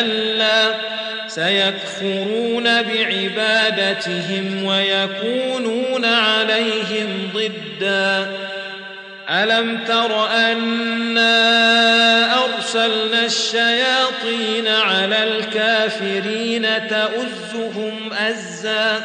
كلا سيكفرون بعبادتهم ويكونون عليهم ضدا. ألم تر أنا أرسلنا الشياطين على الكافرين تؤزهم أزا؟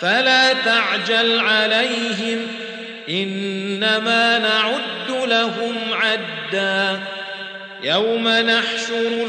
فلا تعجل عليهم إنما نعد لهم عدا. يوم نحشر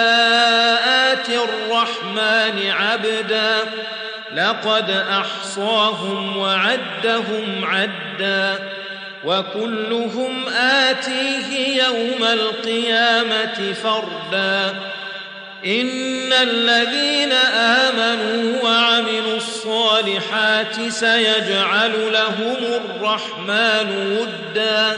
الرحمن عبدا. لقد أحصاهم وعدهم عدا. وكلهم آتيه يوم القيامة فردا. إن الذين آمنوا وعملوا الصالحات سيجعل لهم الرحمن ودا.